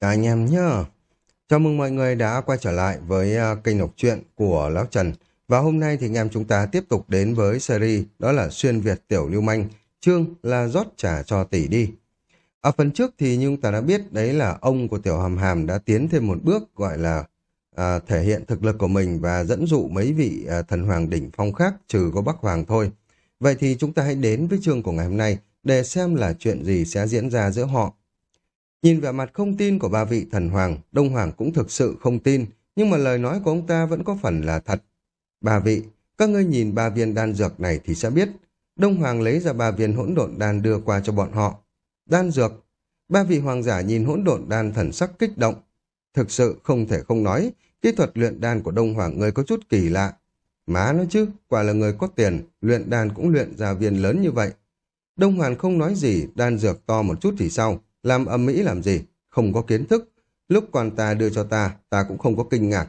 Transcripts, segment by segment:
Cả anh em nhá. Chào mừng mọi người đã quay trở lại với uh, kênh đọc truyện của Lão Trần. Và hôm nay thì anh em chúng ta tiếp tục đến với series đó là Xuyên Việt Tiểu Lưu Manh. Chương là rót trả cho tỷ đi. Ở phần trước thì như chúng ta đã biết đấy là ông của Tiểu Hàm Hàm đã tiến thêm một bước gọi là à, thể hiện thực lực của mình và dẫn dụ mấy vị à, thần hoàng đỉnh phong khác trừ có Bắc Hoàng thôi. Vậy thì chúng ta hãy đến với chương của ngày hôm nay để xem là chuyện gì sẽ diễn ra giữa họ. Nhìn vẻ mặt không tin của ba vị thần hoàng, Đông Hoàng cũng thực sự không tin, nhưng mà lời nói của ông ta vẫn có phần là thật. Ba vị, các ngươi nhìn ba viên đan dược này thì sẽ biết. Đông Hoàng lấy ra ba viên hỗn độn đan đưa qua cho bọn họ. Đan dược. Ba vị hoàng giả nhìn hỗn độn đan thần sắc kích động. Thực sự không thể không nói, kỹ thuật luyện đan của Đông Hoàng người có chút kỳ lạ. Má nói chứ, quả là người có tiền, luyện đan cũng luyện ra viên lớn như vậy. Đông Hoàng không nói gì, đan dược to một chút thì sao? Làm âm mỹ làm gì? Không có kiến thức. Lúc quan ta đưa cho ta, ta cũng không có kinh ngạc.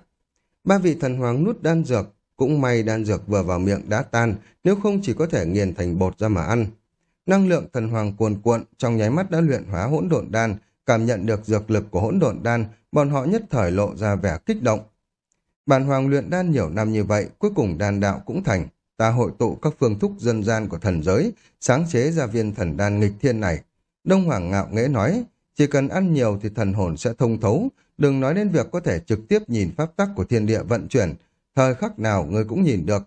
Ba vị thần hoàng nút đan dược, cũng may đan dược vừa vào miệng đã tan, nếu không chỉ có thể nghiền thành bột ra mà ăn. Năng lượng thần hoàng cuồn cuộn, trong nháy mắt đã luyện hóa hỗn độn đan, cảm nhận được dược lực của hỗn độn đan, bọn họ nhất thời lộ ra vẻ kích động. Bản hoàng luyện đan nhiều năm như vậy, cuối cùng đan đạo cũng thành. Ta hội tụ các phương thúc dân gian của thần giới, sáng chế ra viên thần đan nghịch thiên này, Đông Hoàng ngạo nghễ nói, chỉ cần ăn nhiều thì thần hồn sẽ thông thấu, đừng nói đến việc có thể trực tiếp nhìn pháp tắc của thiên địa vận chuyển, thời khắc nào người cũng nhìn được.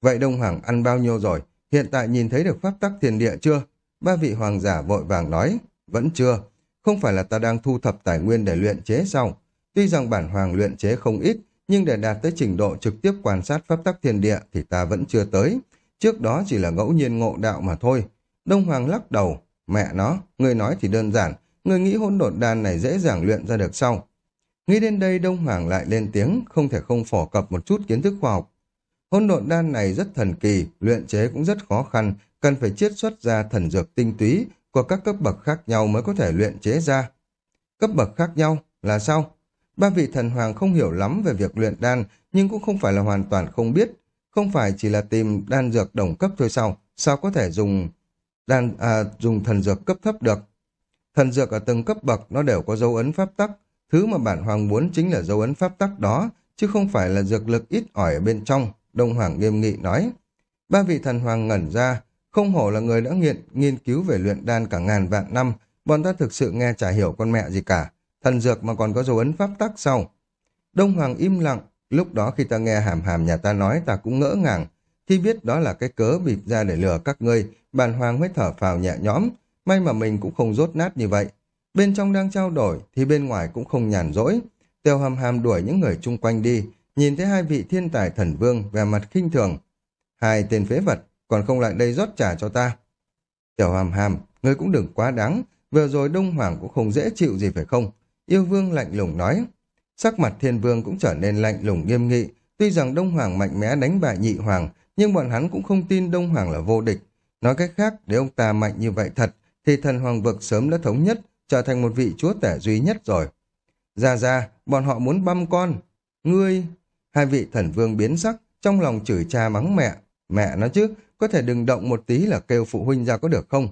Vậy Đông Hoàng ăn bao nhiêu rồi? Hiện tại nhìn thấy được pháp tắc thiên địa chưa? Ba vị hoàng giả vội vàng nói, vẫn chưa. Không phải là ta đang thu thập tài nguyên để luyện chế sao? Tuy rằng bản hoàng luyện chế không ít, nhưng để đạt tới trình độ trực tiếp quan sát pháp tắc thiên địa thì ta vẫn chưa tới. Trước đó chỉ là ngẫu nhiên ngộ đạo mà thôi. Đông Hoàng lắc đầu, Mẹ nó, người nói thì đơn giản, người nghĩ hỗn độn đan này dễ dàng luyện ra được sau. Nghĩ đến đây Đông Hoàng lại lên tiếng, không thể không phổ cập một chút kiến thức khoa học. Hỗn độn đan này rất thần kỳ, luyện chế cũng rất khó khăn, cần phải chiết xuất ra thần dược tinh túy của các cấp bậc khác nhau mới có thể luyện chế ra. Cấp bậc khác nhau là sao? Ba vị thần hoàng không hiểu lắm về việc luyện đan, nhưng cũng không phải là hoàn toàn không biết. Không phải chỉ là tìm đan dược đồng cấp thôi sao? Sao có thể dùng đan à, dùng thần dược cấp thấp được. Thần dược ở từng cấp bậc nó đều có dấu ấn pháp tắc, thứ mà bản hoàng muốn chính là dấu ấn pháp tắc đó, chứ không phải là dược lực ít ỏi ở bên trong, Đông Hoàng nghiêm nghị nói. Ba vị thần hoàng ngẩn ra, không hổ là người đã nghiện, nghiên cứu về luyện đan cả ngàn vạn năm, bọn ta thực sự nghe chả hiểu con mẹ gì cả, thần dược mà còn có dấu ấn pháp tắc sau. Đông Hoàng im lặng, lúc đó khi ta nghe hàm hàm nhà ta nói ta cũng ngỡ ngàng, khi biết đó là cái cớ bịp ra để lừa các ngươi, bàn hoàng mới thở phào nhẹ nhõm, may mà mình cũng không rốt nát như vậy. Bên trong đang trao đổi, thì bên ngoài cũng không nhàn rỗi. Tiêu hàm hàm đuổi những người chung quanh đi, nhìn thấy hai vị thiên tài thần vương về mặt khinh thường. Hai tên phế vật, còn không lại đây rót trả cho ta. Tiểu hàm hàm, ngươi cũng đừng quá đáng, vừa rồi Đông Hoàng cũng không dễ chịu gì phải không? Yêu vương lạnh lùng nói. Sắc mặt thiên vương cũng trở nên lạnh lùng nghiêm nghị, tuy rằng Đông Hoàng mạnh mẽ đánh bại nhị hoàng, nhưng bọn hắn cũng không tin Đông Hoàng là vô địch. Nói cách khác, nếu ông ta mạnh như vậy thật, thì thần hoàng vực sớm đã thống nhất, trở thành một vị chúa tể duy nhất rồi. Ra ra, bọn họ muốn băm con. Ngươi... Hai vị thần vương biến sắc, trong lòng chửi cha mắng mẹ. Mẹ nói chứ, có thể đừng động một tí là kêu phụ huynh ra có được không?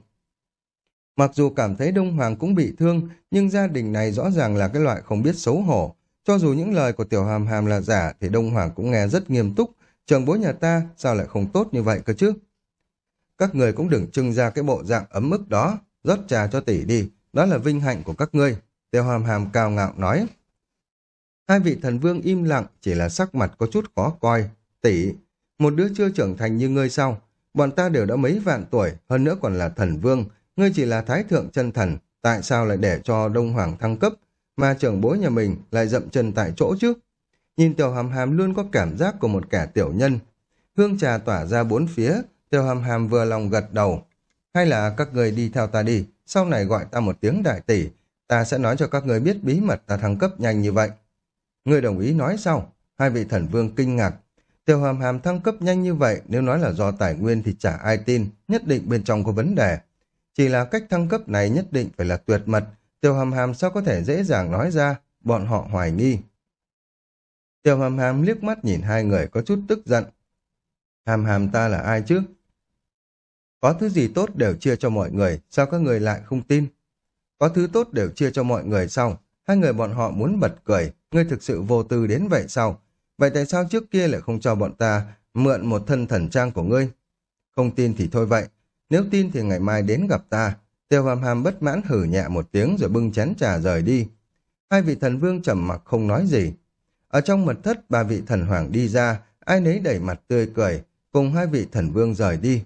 Mặc dù cảm thấy Đông Hoàng cũng bị thương, nhưng gia đình này rõ ràng là cái loại không biết xấu hổ. Cho dù những lời của Tiểu Hàm Hàm là giả, thì Đông Hoàng cũng nghe rất nghiêm túc, trường bố nhà ta sao lại không tốt như vậy cơ chứ? Các người cũng đừng trưng ra cái bộ dạng ấm ức đó, rót trà cho tỷ đi, đó là vinh hạnh của các ngươi. Tiêu hàm hàm cao ngạo nói. Hai vị thần vương im lặng, chỉ là sắc mặt có chút khó coi. Tỷ, một đứa chưa trưởng thành như ngươi sao? Bọn ta đều đã mấy vạn tuổi, hơn nữa còn là thần vương. Ngươi chỉ là thái thượng chân thần, tại sao lại để cho Đông Hoàng thăng cấp, mà trưởng bối nhà mình lại dậm chân tại chỗ chứ? Nhìn tiểu hàm hàm luôn có cảm giác của một kẻ tiểu nhân. Hương trà tỏa ra bốn phía, tiểu hàm hàm vừa lòng gật đầu. Hay là các người đi theo ta đi, sau này gọi ta một tiếng đại tỷ, ta sẽ nói cho các người biết bí mật ta thăng cấp nhanh như vậy. Người đồng ý nói sau Hai vị thần vương kinh ngạc. Tiểu hàm hàm thăng cấp nhanh như vậy, nếu nói là do tài nguyên thì chả ai tin, nhất định bên trong có vấn đề. Chỉ là cách thăng cấp này nhất định phải là tuyệt mật, tiểu hàm hàm sao có thể dễ dàng nói ra, bọn họ hoài nghi. Tiểu hàm hàm liếc mắt nhìn hai người có chút tức giận. Hàm hàm ta là ai chứ? Có thứ gì tốt đều chia cho mọi người, sao các người lại không tin? Có thứ tốt đều chia cho mọi người xong, Hai người bọn họ muốn bật cười, ngươi thực sự vô tư đến vậy sao? Vậy tại sao trước kia lại không cho bọn ta mượn một thân thần trang của ngươi? Không tin thì thôi vậy, nếu tin thì ngày mai đến gặp ta. Tiêu hàm hàm bất mãn hử nhẹ một tiếng rồi bưng chén trà rời đi. Hai vị thần vương trầm mặc không nói gì. Ở trong mật thất, ba vị thần hoàng đi ra, ai nấy đẩy mặt tươi cười, cùng hai vị thần vương rời đi.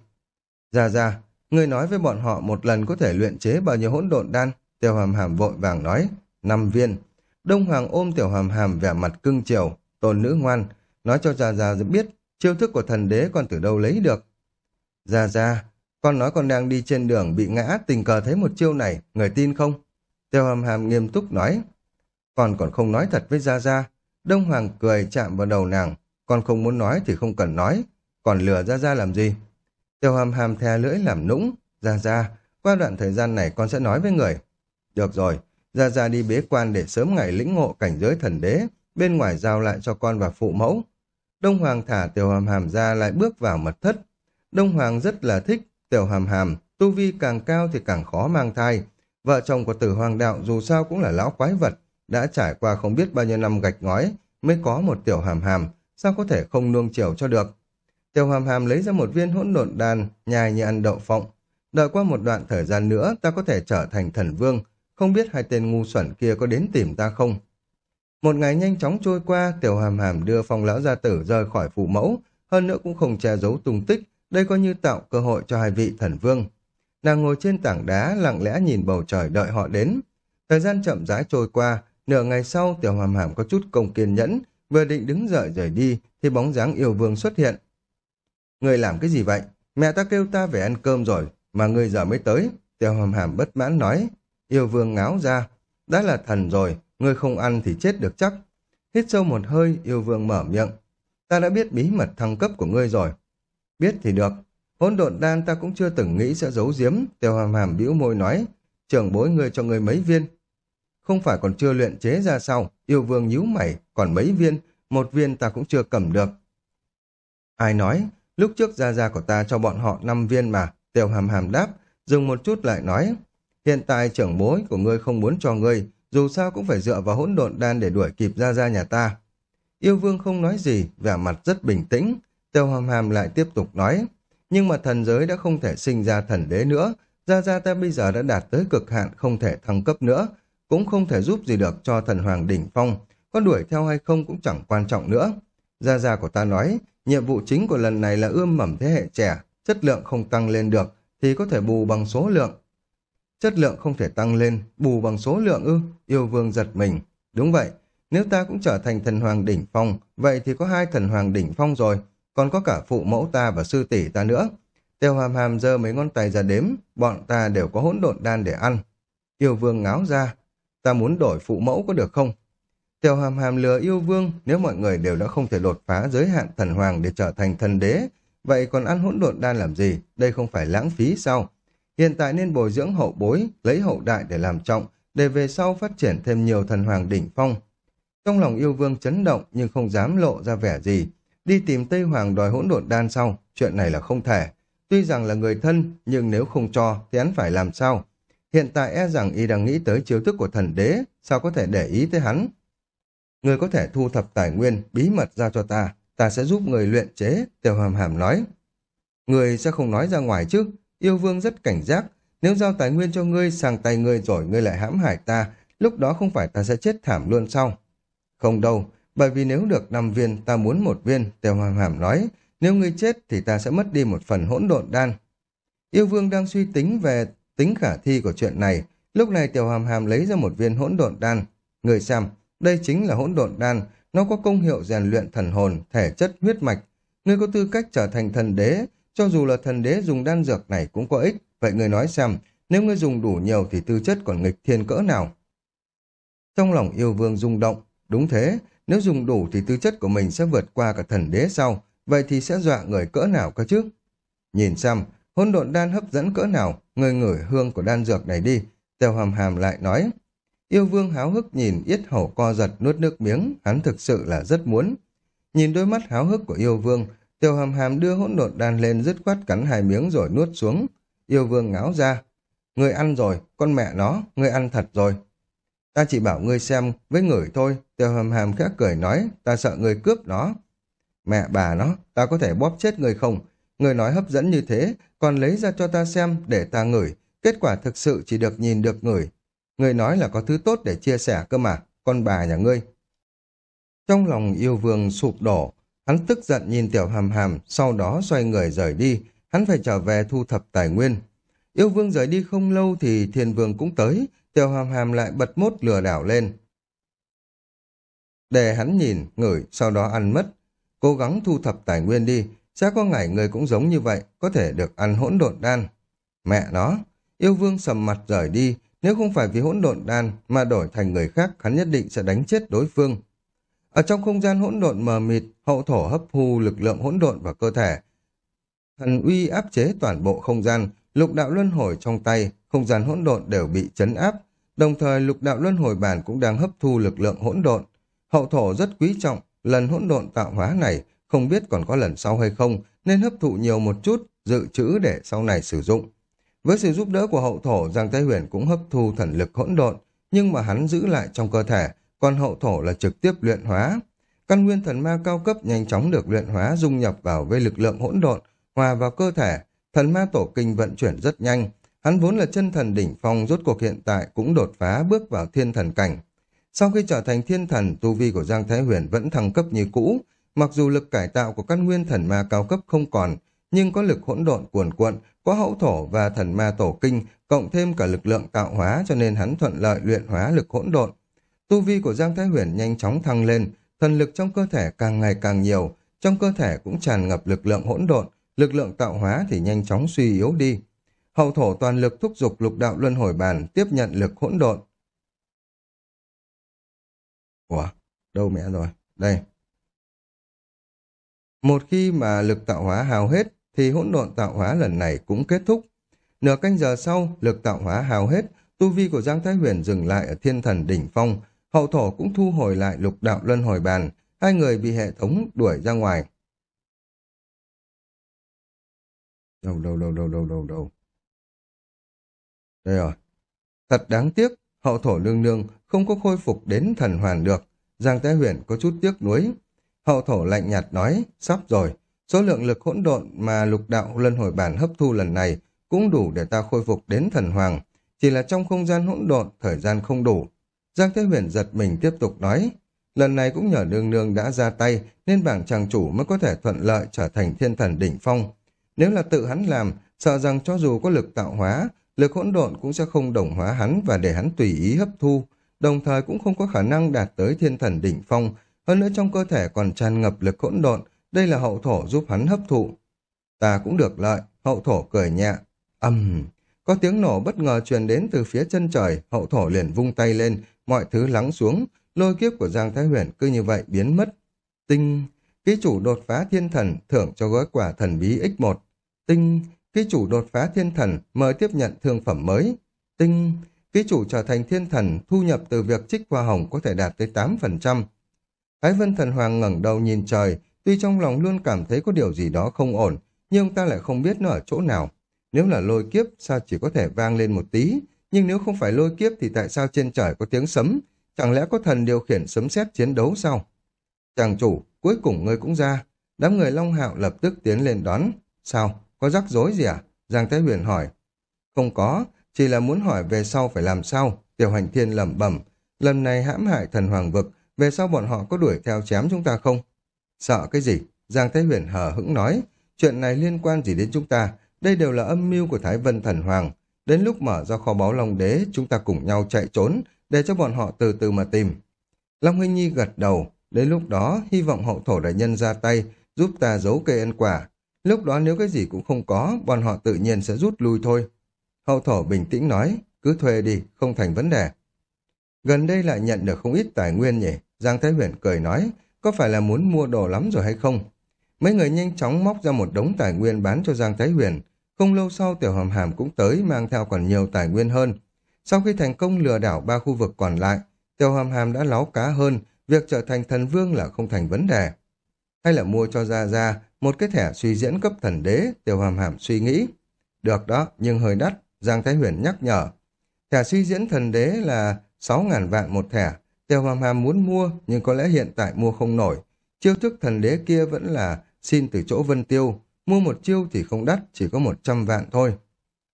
Ra ra, người nói với bọn họ một lần có thể luyện chế bao nhiêu hỗn độn đan, Tiêu hàm hàm vội vàng nói, năm viên. Đông Hoàng ôm Tiểu hàm hàm vẻ mặt cưng chiều, tôn nữ ngoan, nói cho Gia Gia biết chiêu thức của thần đế con từ đâu lấy được. Gia Gia, con nói con đang đi trên đường bị ngã tình cờ thấy một chiêu này, người tin không? Tiêu hàm hàm nghiêm túc nói, con còn không nói thật với Gia Gia. Đông Hoàng cười chạm vào đầu nàng, con không muốn nói thì không cần nói, còn lừa Ra Ra làm gì? Tiêu hàm hàm thè lưỡi làm nũng, Ra Ra, qua đoạn thời gian này con sẽ nói với người. Được rồi, Ra Ra đi bế quan để sớm ngày lĩnh ngộ cảnh giới thần đế, bên ngoài giao lại cho con và phụ mẫu. Đông Hoàng thả Tiểu Hàm Hàm ra lại bước vào mật thất. Đông Hoàng rất là thích Tiểu Hàm Hàm, tu vi càng cao thì càng khó mang thai. Vợ chồng của Tử Hoàng Đạo dù sao cũng là lão quái vật, đã trải qua không biết bao nhiêu năm gạch ngói mới có một Tiểu Hàm Hàm, sao có thể không nuông chiều cho được. Tiểu Hàm Hàm lấy ra một viên hỗn độn đan, nhai như ăn đậu phộng. Đợi qua một đoạn thời gian nữa ta có thể trở thành thần vương, không biết hai tên ngu xuẩn kia có đến tìm ta không. Một ngày nhanh chóng trôi qua, tiểu hàm hàm đưa phong lão gia tử rời khỏi phụ mẫu, hơn nữa cũng không che giấu tung tích, đây coi như tạo cơ hội cho hai vị thần vương. Nàng ngồi trên tảng đá, lặng lẽ nhìn bầu trời đợi họ đến. Thời gian chậm rãi trôi qua, nửa ngày sau tiểu hàm hàm có chút công kiên nhẫn, vừa định đứng dậy rời đi, thì bóng dáng yêu vương xuất hiện. Người làm cái gì vậy? Mẹ ta kêu ta về ăn cơm rồi, mà người giờ mới tới. Tiểu hàm hàm bất mãn nói. Yêu vương ngáo ra. Đã là thần rồi, ngươi không ăn thì chết được chắc. Hít sâu một hơi, yêu vương mở miệng. Ta đã biết bí mật thăng cấp của ngươi rồi. Biết thì được. Hỗn độn đan ta cũng chưa từng nghĩ sẽ giấu giếm. tiểu hàm hàm bĩu môi nói. Trưởng bối ngươi cho ngươi mấy viên. Không phải còn chưa luyện chế ra sao. Yêu vương nhíu mày, còn mấy viên. Một viên ta cũng chưa cầm được. Ai nói? Lúc trước gia gia của ta cho bọn họ năm viên mà. Tiêu hàm hàm đáp. Dừng một chút lại nói. Hiện tại trưởng bối của ngươi không muốn cho ngươi, dù sao cũng phải dựa vào hỗn độn đan để đuổi kịp ra ra nhà ta. Yêu vương không nói gì, vẻ mặt rất bình tĩnh. Tiêu hàm hàm lại tiếp tục nói, nhưng mà thần giới đã không thể sinh ra thần đế nữa, ra ra ta bây giờ đã đạt tới cực hạn không thể thăng cấp nữa, cũng không thể giúp gì được cho thần hoàng đỉnh phong, có đuổi theo hay không cũng chẳng quan trọng nữa. Gia gia của ta nói, nhiệm vụ chính của lần này là ươm mầm thế hệ trẻ, chất lượng không tăng lên được, thì có thể bù bằng số lượng. Chất lượng không thể tăng lên, bù bằng số lượng ư, yêu vương giật mình. Đúng vậy, nếu ta cũng trở thành thần hoàng đỉnh phong, vậy thì có hai thần hoàng đỉnh phong rồi, còn có cả phụ mẫu ta và sư tỷ ta nữa. Tiêu hàm hàm giơ mấy ngón tay ra đếm, bọn ta đều có hỗn độn đan để ăn. Yêu vương ngáo ra, ta muốn đổi phụ mẫu có được không? Tiểu hàm hàm lừa yêu vương, nếu mọi người đều đã không thể đột phá giới hạn thần hoàng để trở thành thần đế, vậy còn ăn hỗn độn đan làm gì? Đây không phải lãng phí sao? Hiện tại nên bồi dưỡng hậu bối, lấy hậu đại để làm trọng, để về sau phát triển thêm nhiều thần hoàng đỉnh phong. Trong lòng yêu vương chấn động nhưng không dám lộ ra vẻ gì. Đi tìm Tây Hoàng đòi hỗn độn đan sau, chuyện này là không thể. Tuy rằng là người thân, nhưng nếu không cho thì hắn phải làm sao? Hiện tại e rằng y đang nghĩ tới chiếu thức của thần đế, sao có thể để ý tới hắn? Người có thể thu thập tài nguyên, bí mật ra cho ta, ta sẽ giúp người luyện chế, Tiêu Hàm Hàm nói. Người sẽ không nói ra ngoài chứ, Yêu vương rất cảnh giác, nếu giao tài nguyên cho ngươi sang tay ngươi rồi ngươi lại hãm hại ta, lúc đó không phải ta sẽ chết thảm luôn sao? Không đâu, bởi vì nếu được 5 viên ta muốn một viên, Tiêu Hàm Hàm nói, nếu ngươi chết thì ta sẽ mất đi một phần hỗn độn đan. Yêu vương đang suy tính về tính khả thi của chuyện này, lúc này Tiểu Hàm Hàm lấy ra một viên hỗn độn đan. Người xem, đây chính là hỗn độn đan, nó có công hiệu rèn luyện thần hồn, thể chất huyết mạch. Ngươi có tư cách trở thành thần đế, cho dù là thần đế dùng đan dược này cũng có ích, vậy người nói xem, nếu ngươi dùng đủ nhiều thì tư chất còn nghịch thiên cỡ nào? Trong lòng yêu vương rung động, đúng thế, nếu dùng đủ thì tư chất của mình sẽ vượt qua cả thần đế sau, vậy thì sẽ dọa người cỡ nào cơ chứ? Nhìn xem, hỗn độn đan hấp dẫn cỡ nào, người ngửi hương của đan dược này đi, Tiêu hàm hàm lại nói. Yêu vương háo hức nhìn yết hầu co giật nuốt nước miếng, hắn thực sự là rất muốn. Nhìn đôi mắt háo hức của yêu vương, Tiêu hàm hàm đưa hỗn độn đan lên dứt khoát cắn hai miếng rồi nuốt xuống. Yêu vương ngáo ra. Người ăn rồi, con mẹ nó, người ăn thật rồi. Ta chỉ bảo ngươi xem với người thôi, tiêu hàm hàm khẽ cười nói, ta sợ người cướp nó. Mẹ bà nó, ta có thể bóp chết người không? Người nói hấp dẫn như thế, còn lấy ra cho ta xem để ta ngửi. Kết quả thực sự chỉ được nhìn được ngửi. Người nói là có thứ tốt để chia sẻ cơ mà, con bà nhà ngươi. Trong lòng yêu vương sụp đổ, hắn tức giận nhìn tiểu hàm hàm, sau đó xoay người rời đi, hắn phải trở về thu thập tài nguyên. Yêu vương rời đi không lâu thì thiên vương cũng tới, tiểu hàm hàm lại bật mốt lừa đảo lên. Để hắn nhìn, ngửi, sau đó ăn mất. Cố gắng thu thập tài nguyên đi, sẽ có ngày người cũng giống như vậy, có thể được ăn hỗn độn đan. Mẹ nó, yêu vương sầm mặt rời đi, nếu không phải vì hỗn độn đan mà đổi thành người khác, hắn nhất định sẽ đánh chết đối phương. Ở trong không gian hỗn độn mờ mịt, hậu thổ hấp thu lực lượng hỗn độn vào cơ thể. Thần uy áp chế toàn bộ không gian, lục đạo luân hồi trong tay, không gian hỗn độn đều bị chấn áp. Đồng thời lục đạo luân hồi bản cũng đang hấp thu lực lượng hỗn độn. Hậu thổ rất quý trọng, lần hỗn độn tạo hóa này không biết còn có lần sau hay không, nên hấp thụ nhiều một chút, dự trữ để sau này sử dụng. Với sự giúp đỡ của hậu thổ, Giang Thái Huyền cũng hấp thu thần lực hỗn độn, nhưng mà hắn giữ lại trong cơ thể, còn hậu thổ là trực tiếp luyện hóa. Căn nguyên thần ma cao cấp nhanh chóng được luyện hóa dung nhập vào với lực lượng hỗn độn, hòa vào cơ thể. Thần ma tổ kinh vận chuyển rất nhanh. Hắn vốn là chân thần đỉnh phong rốt cuộc hiện tại cũng đột phá bước vào thiên thần cảnh. Sau khi trở thành thiên thần, tu vi của Giang Thái Huyền vẫn thăng cấp như cũ. Mặc dù lực cải tạo của căn nguyên thần ma cao cấp không còn, nhưng có lực hỗn độn cuồn cuộn, có hậu thổ và thần ma tổ kinh, cộng thêm cả lực lượng tạo hóa cho nên hắn thuận lợi luyện hóa lực hỗn độn. Tu vi của Giang Thái Huyền nhanh chóng thăng lên, thần lực trong cơ thể càng ngày càng nhiều, trong cơ thể cũng tràn ngập lực lượng hỗn độn, lực lượng tạo hóa thì nhanh chóng suy yếu đi. Hậu thổ toàn lực thúc giục lục đạo luân hồi bàn tiếp nhận lực hỗn độn. Ủa, đâu mẹ rồi? Đây. Một khi mà lực tạo hóa hao hết, thì hỗn độn tạo hóa lần này cũng kết thúc. Nửa canh giờ sau, lực tạo hóa hao hết, tu vi của Giang Thái Huyền dừng lại ở thiên thần đỉnh phong, hậu thổ cũng thu hồi lại lục đạo luân hồi bàn, hai người bị hệ thống đuổi ra ngoài. Đâu, đâu, đâu, đâu, đâu, đâu, đâu. Đây rồi. Thật đáng tiếc, hậu thổ lương nương không có khôi phục đến thần hoàn được. Giang Thái Huyền có chút tiếc nuối. Hậu thổ lạnh nhạt nói, sắp rồi. Số lượng lực hỗn độn mà lục đạo luân hồi bản hấp thu lần này cũng đủ để ta khôi phục đến thần hoàng. Chỉ là trong không gian hỗn độn, thời gian không đủ. Giang Thế Huyền giật mình tiếp tục nói, lần này cũng nhờ nương nương đã ra tay nên bảng chàng chủ mới có thể thuận lợi trở thành thiên thần đỉnh phong. Nếu là tự hắn làm, sợ rằng cho dù có lực tạo hóa, lực hỗn độn cũng sẽ không đồng hóa hắn và để hắn tùy ý hấp thu, đồng thời cũng không có khả năng đạt tới thiên thần đỉnh phong, hơn nữa trong cơ thể còn tràn ngập lực hỗn độn, đây là hậu thổ giúp hắn hấp thụ. Ta cũng được lợi, hậu thổ cười nhẹ. Âm, có tiếng nổ bất ngờ truyền đến từ phía chân trời, hậu thổ liền vung tay lên, mọi thứ lắng xuống, lôi kiếp của Giang Thái Huyền cứ như vậy biến mất. Tinh, ký chủ đột phá thiên thần thưởng cho gói quả thần bí X1. Tinh, ký chủ đột phá thiên thần mời tiếp nhận thương phẩm mới. Tinh, ký chủ trở thành thiên thần thu nhập từ việc trích hoa hồng có thể đạt tới 8%. Thái Vân Thần Hoàng ngẩng đầu nhìn trời, tuy trong lòng luôn cảm thấy có điều gì đó không ổn, nhưng ta lại không biết nó ở chỗ nào. Nếu là lôi kiếp, sao chỉ có thể vang lên một tí, nhưng nếu không phải lôi kiếp thì tại sao trên trời có tiếng sấm? Chẳng lẽ có thần điều khiển sấm sét chiến đấu sao? Chàng chủ, cuối cùng ngươi cũng ra. Đám người Long Hạo lập tức tiến lên đón. Sao? Có rắc rối gì à? Giang Thái Huyền hỏi. Không có, chỉ là muốn hỏi về sau phải làm sao. Tiểu hành thiên lẩm bẩm. Lần này hãm hại thần hoàng vực, về sau bọn họ có đuổi theo chém chúng ta không? Sợ cái gì? Giang Thái Huyền hờ hững nói. Chuyện này liên quan gì đến chúng ta? Đây đều là âm mưu của Thái Vân Thần Hoàng. Đến lúc mở ra kho báu Long Đế, chúng ta cùng nhau chạy trốn, để cho bọn họ từ từ mà tìm. Long Huynh Nhi gật đầu. Đến lúc đó, hy vọng hậu thổ đại nhân ra tay, giúp ta giấu cây ăn quả. Lúc đó nếu cái gì cũng không có, bọn họ tự nhiên sẽ rút lui thôi. Hậu thổ bình tĩnh nói, cứ thuê đi, không thành vấn đề. Gần đây lại nhận được không ít tài nguyên nhỉ? Giang Thái Huyền cười nói, có phải là muốn mua đồ lắm rồi hay không? Mấy người nhanh chóng móc ra một đống tài nguyên bán cho Giang Thái Huyền. Không lâu sau Tiểu Hàm Hàm cũng tới mang theo còn nhiều tài nguyên hơn. Sau khi thành công lừa đảo ba khu vực còn lại, Tiểu Hàm Hàm đã láo cá hơn, việc trở thành thần vương là không thành vấn đề. Hay là mua cho Gia Gia một cái thẻ suy diễn cấp thần đế, Tiểu Hàm Hàm suy nghĩ. Được đó, nhưng hơi đắt, Giang Thái Huyền nhắc nhở. Thẻ suy diễn thần đế là sáu ngàn vạn một thẻ. Tiêu hàm hàm muốn mua, nhưng có lẽ hiện tại mua không nổi. Chiêu thức thần đế kia vẫn là xin từ chỗ Vân Tiêu. Mua một chiêu thì không đắt, chỉ có một trăm vạn thôi.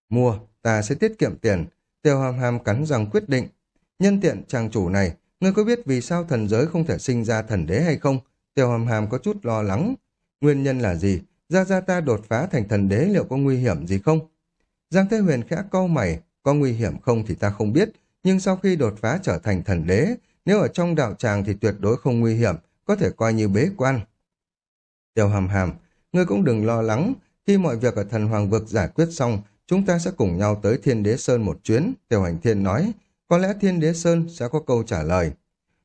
Mua, ta sẽ tiết kiệm tiền. Tiêu hàm hàm cắn răng quyết định. Nhân tiện trang chủ này, ngươi có biết vì sao thần giới không thể sinh ra thần đế hay không? Tiêu hàm hàm có chút lo lắng. Nguyên nhân là gì? Gia Gia ta đột phá thành thần đế liệu có nguy hiểm gì không? Giang Thế Huyền khẽ câu mày, có nguy hiểm không thì ta không biết, nhưng sau khi đột phá trở thành thần đế, nếu ở trong đạo tràng thì tuyệt đối không nguy hiểm, có thể coi như bế quan. Tiêu hàm hàm, ngươi cũng đừng lo lắng, khi mọi việc ở thần hoàng vực giải quyết xong, chúng ta sẽ cùng nhau tới Thiên Đế Sơn một chuyến, Tiêu Hành Thiên nói, có lẽ Thiên Đế Sơn sẽ có câu trả lời.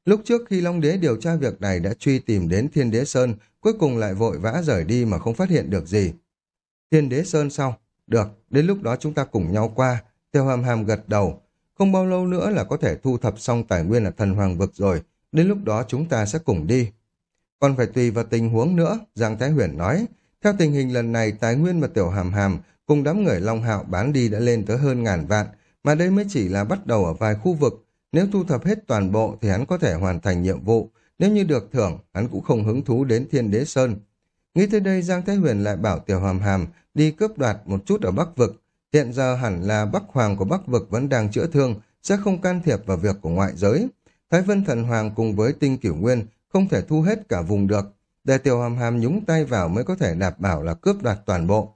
Lúc trước khi Long Đế điều tra việc này đã truy tìm đến Thiên Đế Sơn, cuối cùng lại vội vã rời đi mà không phát hiện được gì. Thiên Đế Sơn sau, được, đến lúc đó chúng ta cùng nhau qua, Tiêu Hàm Hàm gật đầu, không bao lâu nữa là có thể thu thập xong tài nguyên ở thần hoàng vực rồi, đến lúc đó chúng ta sẽ cùng đi. Còn phải tùy vào tình huống nữa, Giang Thái Huyền nói, theo tình hình lần này tài nguyên mà Tiểu Hàm Hàm cùng đám người Long Hạo bán đi đã lên tới hơn ngàn vạn, mà đây mới chỉ là bắt đầu ở vài khu vực, nếu thu thập hết toàn bộ thì hắn có thể hoàn thành nhiệm vụ, nếu như được thưởng, hắn cũng không hứng thú đến Thiên Đế Sơn. Nghĩ tới đây Giang Thái Huyền lại bảo Tiểu Hàm Hàm đi cướp đoạt một chút ở Bắc Vực. Hiện giờ hẳn là Bắc Hoàng của Bắc Vực vẫn đang chữa thương, sẽ không can thiệp vào việc của ngoại giới. Thái Vân Thần Hoàng cùng với Tinh Cửu Nguyên không thể thu hết cả vùng được, để Tiểu Hàm Hàm nhúng tay vào mới có thể đảm bảo là cướp đoạt toàn bộ.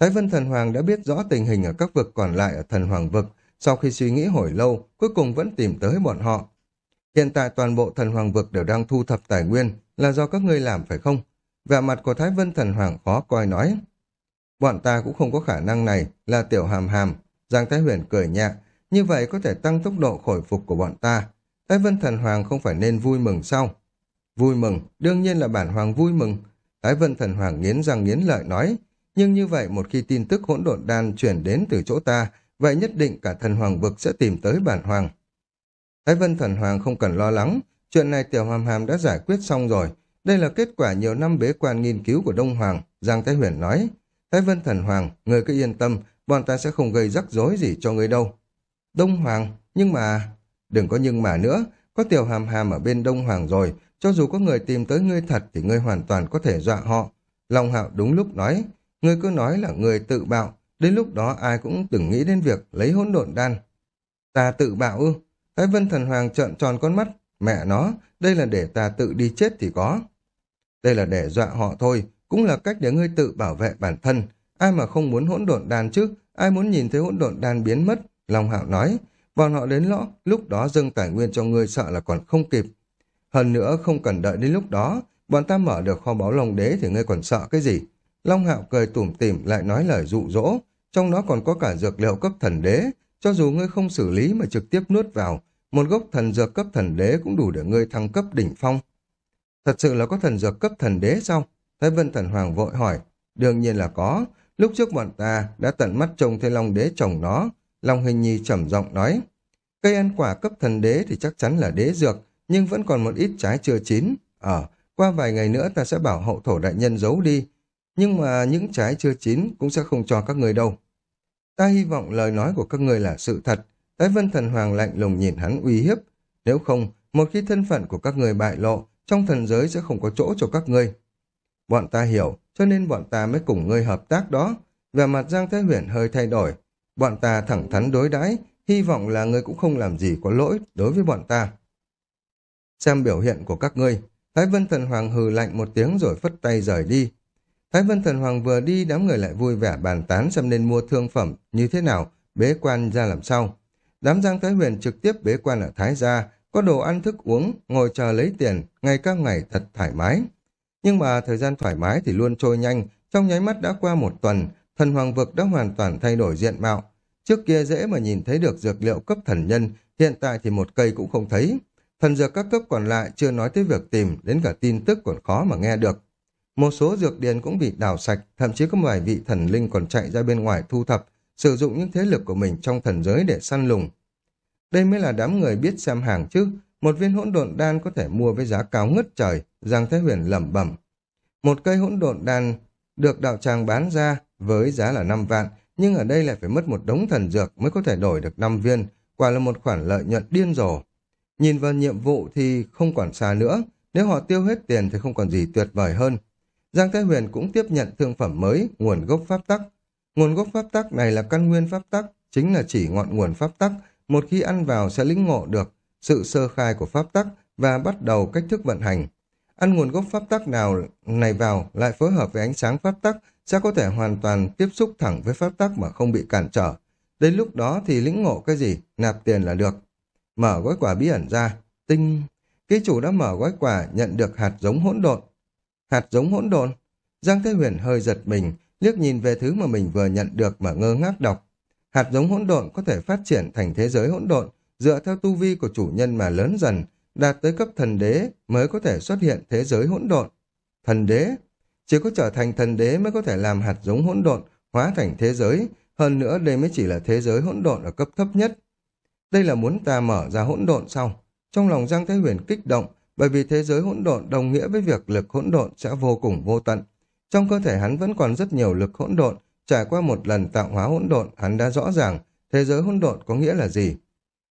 Thái Vân Thần Hoàng đã biết rõ tình hình ở các vực còn lại ở Thần Hoàng Vực, sau khi suy nghĩ hồi lâu, cuối cùng vẫn tìm tới bọn họ. Hiện tại toàn bộ thần hoàng vực đều đang thu thập tài nguyên, là do các ngươi làm phải không? Vẻ mặt của Thái Vân thần hoàng khó coi nói. Bọn ta cũng không có khả năng này, là tiểu hàm hàm. Giang Thái Huyền cười nhẹ, như vậy có thể tăng tốc độ khôi phục của bọn ta. Thái Vân thần hoàng không phải nên vui mừng sao? Vui mừng, đương nhiên là bản hoàng vui mừng. Thái Vân thần hoàng nghiến răng nghiến lợi nói, nhưng như vậy một khi tin tức hỗn độn đan chuyển đến từ chỗ ta, vậy nhất định cả thần hoàng vực sẽ tìm tới bản hoàng. Thái Vân Thần Hoàng không cần lo lắng, chuyện này Tiểu Hàm Hàm đã giải quyết xong rồi. Đây là kết quả nhiều năm bế quan nghiên cứu của Đông Hoàng, Giang Thái Huyền nói. Thái Vân Thần Hoàng, người cứ yên tâm, bọn ta sẽ không gây rắc rối gì cho người đâu. Đông Hoàng, nhưng mà... Đừng có nhưng mà nữa, có Tiểu Hàm Hàm ở bên Đông Hoàng rồi, cho dù có người tìm tới ngươi thật thì ngươi hoàn toàn có thể dọa họ. Long Hạo đúng lúc nói, ngươi cứ nói là người tự bạo, đến lúc đó ai cũng từng nghĩ đến việc lấy hỗn độn đan. Ta tự bạo ư? Thái Vân Thần Hoàng trợn tròn con mắt, mẹ nó, đây là để ta tự đi chết thì có. Đây là để dọa họ thôi, cũng là cách để ngươi tự bảo vệ bản thân. Ai mà không muốn hỗn độn đan chứ, ai muốn nhìn thấy hỗn độn đan biến mất, Long Hạo nói. Bọn họ đến lõ, lúc đó dâng tài nguyên cho ngươi sợ là còn không kịp. Hơn nữa không cần đợi đến lúc đó, bọn ta mở được kho báu Long Đế thì ngươi còn sợ cái gì? Long Hạo cười tủm tỉm lại nói lời dụ dỗ, trong đó còn có cả dược liệu cấp thần đế, cho dù ngươi không xử lý mà trực tiếp nuốt vào, một gốc thần dược cấp thần đế cũng đủ để ngươi thăng cấp đỉnh phong. Thật sự là có thần dược cấp thần đế sao? Thái Vân Thần Hoàng vội hỏi. Đương nhiên là có. Lúc trước bọn ta đã tận mắt trông thấy Long Đế trồng nó. Long Hình Nhi trầm giọng nói. Cây ăn quả cấp thần đế thì chắc chắn là đế dược, nhưng vẫn còn một ít trái chưa chín. Ờ, qua vài ngày nữa ta sẽ bảo hậu thổ đại nhân giấu đi. Nhưng mà những trái chưa chín cũng sẽ không cho các người đâu. Ta hy vọng lời nói của các người là sự thật. Thái Vân Thần Hoàng lạnh lùng nhìn hắn uy hiếp. Nếu không, một khi thân phận của các người bại lộ, trong thần giới sẽ không có chỗ cho các ngươi. Bọn ta hiểu, cho nên bọn ta mới cùng ngươi hợp tác đó. Về mặt Giang Thái Huyền hơi thay đổi. Bọn ta thẳng thắn đối đãi, hy vọng là ngươi cũng không làm gì có lỗi đối với bọn ta. Xem biểu hiện của các ngươi, Thái Vân Thần Hoàng hừ lạnh một tiếng rồi phất tay rời đi. Thái Vân Thần Hoàng vừa đi, đám người lại vui vẻ bàn tán xem nên mua thương phẩm như thế nào, bế quan ra làm sao. Đám Giang Thái Huyền trực tiếp bế quan ở Thái Gia, có đồ ăn thức uống, ngồi chờ lấy tiền, ngày các ngày thật thoải mái. Nhưng mà thời gian thoải mái thì luôn trôi nhanh, trong nháy mắt đã qua một tuần, thần hoàng vực đã hoàn toàn thay đổi diện mạo. Trước kia dễ mà nhìn thấy được dược liệu cấp thần nhân, hiện tại thì một cây cũng không thấy. Thần dược các cấp còn lại chưa nói tới việc tìm, đến cả tin tức còn khó mà nghe được. Một số dược điền cũng bị đào sạch, thậm chí có vài vị thần linh còn chạy ra bên ngoài thu thập, sử dụng những thế lực của mình trong thần giới để săn lùng. Đây mới là đám người biết xem hàng chứ, một viên hỗn độn đan có thể mua với giá cao ngất trời, Giang thái Huyền lẩm bẩm. Một cây hỗn độn đan được đạo tràng bán ra với giá là 5 vạn, nhưng ở đây lại phải mất một đống thần dược mới có thể đổi được 5 viên, quả là một khoản lợi nhuận điên rồ. Nhìn vào nhiệm vụ thì không còn xa nữa, nếu họ tiêu hết tiền thì không còn gì tuyệt vời hơn. Giang Thái Huyền cũng tiếp nhận thương phẩm mới, nguồn gốc pháp tắc. Nguồn gốc pháp tắc này là căn nguyên pháp tắc, chính là chỉ ngọn nguồn pháp tắc, một khi ăn vào sẽ lĩnh ngộ được sự sơ khai của pháp tắc và bắt đầu cách thức vận hành. Ăn nguồn gốc pháp tắc nào này vào lại phối hợp với ánh sáng pháp tắc sẽ có thể hoàn toàn tiếp xúc thẳng với pháp tắc mà không bị cản trở. Đến lúc đó thì lĩnh ngộ cái gì, nạp tiền là được. Mở gói quà bí ẩn ra, tinh... Ký chủ đã mở gói quà nhận được hạt giống hỗn độn. Hạt giống hỗn độn? Giang Thế Huyền hơi giật mình, liếc nhìn về thứ mà mình vừa nhận được mà ngơ ngác đọc. Hạt giống hỗn độn có thể phát triển thành thế giới hỗn độn, dựa theo tu vi của chủ nhân mà lớn dần, đạt tới cấp thần đế mới có thể xuất hiện thế giới hỗn độn. Thần đế? Chỉ có trở thành thần đế mới có thể làm hạt giống hỗn độn, hóa thành thế giới, hơn nữa đây mới chỉ là thế giới hỗn độn ở cấp thấp nhất. Đây là muốn ta mở ra hỗn độn sau. Trong lòng Giang Thế Huyền kích động, bởi vì thế giới hỗn độn đồng nghĩa với việc lực hỗn độn sẽ vô cùng vô tận. Trong cơ thể hắn vẫn còn rất nhiều lực hỗn độn, trải qua một lần tạo hóa hỗn độn, hắn đã rõ ràng thế giới hỗn độn có nghĩa là gì.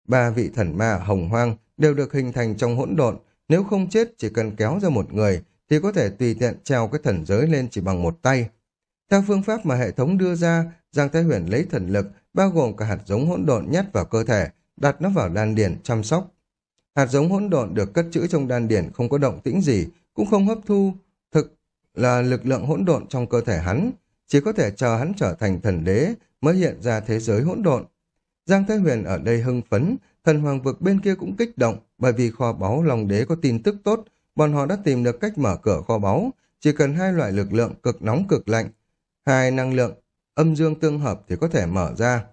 Ba vị thần ma hồng hoang đều được hình thành trong hỗn độn, nếu không chết chỉ cần kéo ra một người thì có thể tùy tiện treo cái thần giới lên chỉ bằng một tay. Theo phương pháp mà hệ thống đưa ra, Giang Thái Huyền lấy thần lực, bao gồm cả hạt giống hỗn độn nhét vào cơ thể, đặt nó vào đan điển chăm sóc. Hạt giống hỗn độn được cất trữ trong đan điển không có động tĩnh gì, cũng không hấp thu, thực là lực lượng hỗn độn trong cơ thể hắn, chỉ có thể chờ hắn trở thành thần đế mới hiện ra thế giới hỗn độn. Giang Thái Huyền ở đây hưng phấn, thần hoàng vực bên kia cũng kích động, bởi vì kho báu lòng Đế có tin tức tốt, bọn họ đã tìm được cách mở cửa kho báu, chỉ cần hai loại lực lượng cực nóng cực lạnh, hai năng lượng âm dương tương hợp thì có thể mở ra.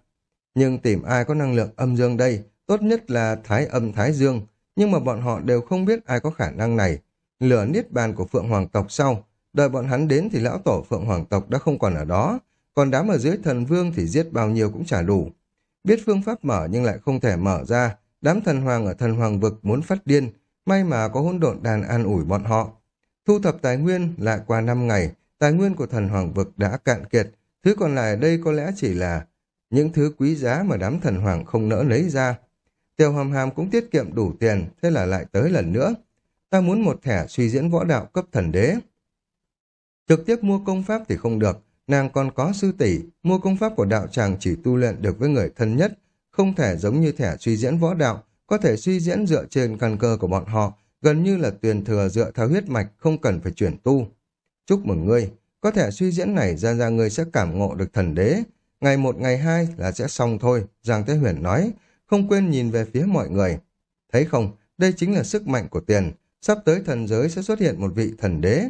Nhưng tìm ai có năng lượng âm dương đây, tốt nhất là thái âm thái dương, nhưng mà bọn họ đều không biết ai có khả năng này. Lửa niết bàn của Phượng Hoàng tộc sau, đợi bọn hắn đến thì lão tổ Phượng Hoàng tộc đã không còn ở đó, còn đám ở dưới thần vương thì giết bao nhiêu cũng chả đủ. Biết phương pháp mở nhưng lại không thể mở ra, đám thần hoàng ở thần hoàng vực muốn phát điên, may mà có hỗn độn đàn an ủi bọn họ. Thu thập tài nguyên lại qua 5 ngày, tài nguyên của thần hoàng vực đã cạn kiệt, thứ còn lại đây có lẽ chỉ là những thứ quý giá mà đám thần hoàng không nỡ lấy ra. Tiêu hàm hàm cũng tiết kiệm đủ tiền, thế là lại tới lần nữa. Ta muốn một thẻ suy diễn võ đạo cấp thần đế. Trực tiếp mua công pháp thì không được, nàng còn có sư tỷ, mua công pháp của đạo tràng chỉ tu luyện được với người thân nhất, không thể giống như thẻ suy diễn võ đạo, có thể suy diễn dựa trên căn cơ của bọn họ, gần như là tuyền thừa dựa theo huyết mạch, không cần phải chuyển tu. Chúc mừng ngươi, có thể suy diễn này ra ra ngươi sẽ cảm ngộ được thần đế. Ngày một ngày hai là sẽ xong thôi, Giang Thế Huyền nói, không quên nhìn về phía mọi người. Thấy không, đây chính là sức mạnh của tiền, sắp tới thần giới sẽ xuất hiện một vị thần đế.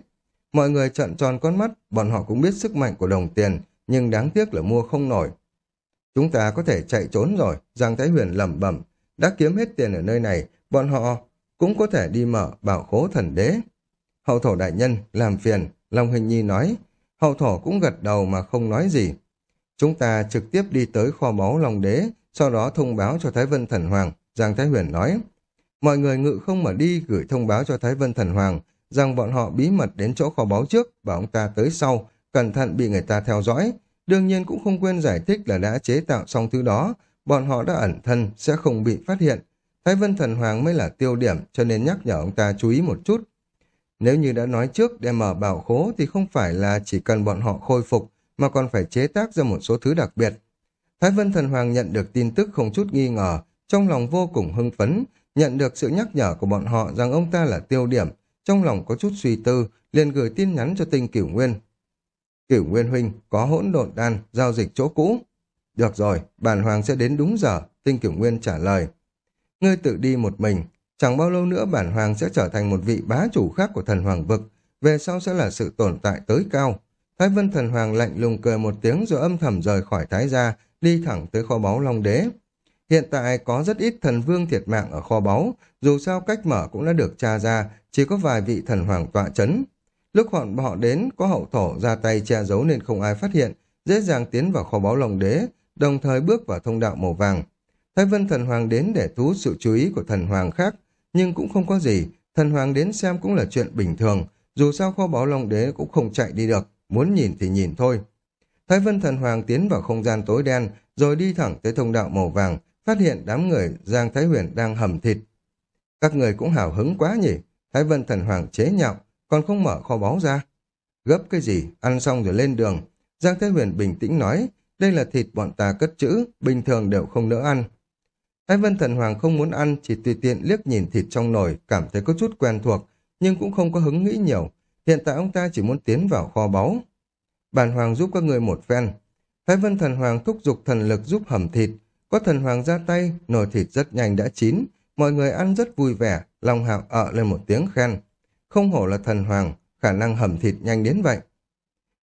Mọi người trợn tròn con mắt, bọn họ cũng biết sức mạnh của đồng tiền, nhưng đáng tiếc là mua không nổi. Chúng ta có thể chạy trốn rồi, Giang Thái Huyền lẩm bẩm, đã kiếm hết tiền ở nơi này, bọn họ cũng có thể đi mở bảo khố thần đế. Hậu thổ đại nhân, làm phiền, Long Hình Nhi nói. Hậu thổ cũng gật đầu mà không nói gì. Chúng ta trực tiếp đi tới kho báu Long Đế, sau đó thông báo cho Thái Vân Thần Hoàng, Giang Thái Huyền nói. Mọi người ngự không mà đi gửi thông báo cho Thái Vân Thần Hoàng rằng bọn họ bí mật đến chỗ kho báu trước và ông ta tới sau, cẩn thận bị người ta theo dõi. Đương nhiên cũng không quên giải thích là đã chế tạo xong thứ đó, bọn họ đã ẩn thân, sẽ không bị phát hiện. Thái Vân Thần Hoàng mới là tiêu điểm cho nên nhắc nhở ông ta chú ý một chút. Nếu như đã nói trước để mở bảo khố thì không phải là chỉ cần bọn họ khôi phục mà còn phải chế tác ra một số thứ đặc biệt. Thái Vân Thần Hoàng nhận được tin tức không chút nghi ngờ, trong lòng vô cùng hưng phấn, nhận được sự nhắc nhở của bọn họ rằng ông ta là tiêu điểm, trong lòng có chút suy tư, liền gửi tin nhắn cho tinh cửu nguyên. Cửu nguyên huynh, có hỗn độn đan, giao dịch chỗ cũ. Được rồi, bản hoàng sẽ đến đúng giờ, tinh cửu nguyên trả lời. Ngươi tự đi một mình, chẳng bao lâu nữa bản hoàng sẽ trở thành một vị bá chủ khác của thần hoàng vực, về sau sẽ là sự tồn tại tới cao. Thái vân thần hoàng lạnh lùng cười một tiếng rồi âm thầm rời khỏi thái gia, đi thẳng tới kho báu long đế. Hiện tại có rất ít thần vương thiệt mạng ở kho báu, dù sao cách mở cũng đã được tra ra, chỉ có vài vị thần hoàng tọa chấn. Lúc họ họ đến, có hậu thổ ra tay che giấu nên không ai phát hiện, dễ dàng tiến vào kho báu lòng đế, đồng thời bước vào thông đạo màu vàng. Thái vân thần hoàng đến để thu hút sự chú ý của thần hoàng khác, nhưng cũng không có gì, thần hoàng đến xem cũng là chuyện bình thường, dù sao kho báu lòng đế cũng không chạy đi được, muốn nhìn thì nhìn thôi. Thái vân thần hoàng tiến vào không gian tối đen, rồi đi thẳng tới thông đạo màu vàng, phát hiện đám người Giang Thái Huyền đang hầm thịt. Các người cũng hào hứng quá nhỉ, Thái Vân Thần Hoàng chế nhạo, còn không mở kho báu ra. Gấp cái gì, ăn xong rồi lên đường. Giang Thái Huyền bình tĩnh nói, đây là thịt bọn ta cất trữ, bình thường đều không nỡ ăn. Thái Vân Thần Hoàng không muốn ăn, chỉ tùy tiện liếc nhìn thịt trong nồi, cảm thấy có chút quen thuộc, nhưng cũng không có hứng nghĩ nhiều. Hiện tại ông ta chỉ muốn tiến vào kho báu. Bản Hoàng giúp các người một phen. Thái Vân Thần Hoàng thúc giục thần lực giúp hầm thịt. Có thần hoàng ra tay, nồi thịt rất nhanh đã chín. Mọi người ăn rất vui vẻ, Long Hạo ợ lên một tiếng khen. Không hổ là thần hoàng, khả năng hầm thịt nhanh đến vậy.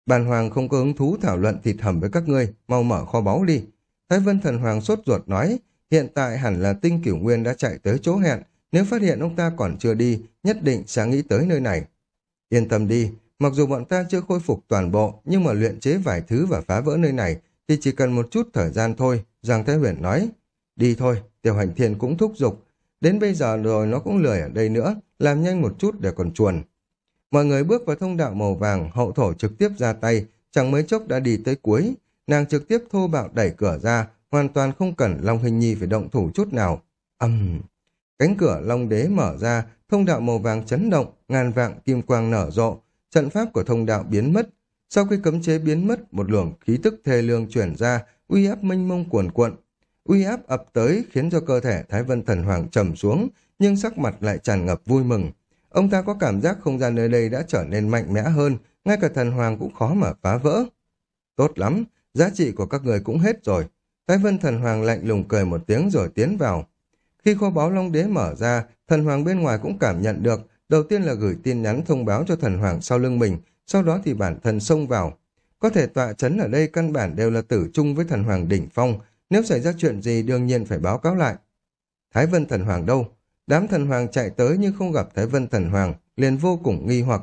Bàn Hoàng không có hứng thú thảo luận thịt hầm với các ngươi, mau mở kho báu đi. Thái Vân Thần Hoàng sốt ruột nói, hiện tại hẳn là tinh cửu nguyên đã chạy tới chỗ hẹn, nếu phát hiện ông ta còn chưa đi, nhất định sẽ nghĩ tới nơi này. Yên tâm đi, mặc dù bọn ta chưa khôi phục toàn bộ, nhưng mà luyện chế vài thứ và phá vỡ nơi này thì chỉ cần một chút thời gian thôi, Giang Thái Huyền nói. Đi thôi, Tiểu Hành Thiên cũng thúc giục. Đến bây giờ rồi nó cũng lười ở đây nữa, làm nhanh một chút để còn chuồn. Mọi người bước vào thông đạo màu vàng, hậu thổ trực tiếp ra tay, chẳng mấy chốc đã đi tới cuối. Nàng trực tiếp thô bạo đẩy cửa ra, hoàn toàn không cần Long Hình Nhi phải động thủ chút nào. Âm... Uhm. Cánh cửa Long Đế mở ra, thông đạo màu vàng chấn động, ngàn vạn kim quang nở rộ, trận pháp của thông đạo biến mất. Sau khi cấm chế biến mất, một luồng khí tức thê lương chuyển ra, uy áp mênh mông cuồn cuộn. Uy áp ập tới khiến cho cơ thể Thái Vân Thần Hoàng trầm xuống, nhưng sắc mặt lại tràn ngập vui mừng. Ông ta có cảm giác không gian nơi đây đã trở nên mạnh mẽ hơn, ngay cả thần hoàng cũng khó mà phá vỡ. Tốt lắm, giá trị của các người cũng hết rồi. Thái vân thần hoàng lạnh lùng cười một tiếng rồi tiến vào. Khi kho báo Long Đế mở ra, thần hoàng bên ngoài cũng cảm nhận được, đầu tiên là gửi tin nhắn thông báo cho thần hoàng sau lưng mình, sau đó thì bản thân xông vào. Có thể tọa chấn ở đây căn bản đều là tử chung với thần hoàng đỉnh phong, nếu xảy ra chuyện gì đương nhiên phải báo cáo lại. Thái vân thần hoàng đâu? Đám thần hoàng chạy tới nhưng không gặp Thái Vân thần hoàng, liền vô cùng nghi hoặc.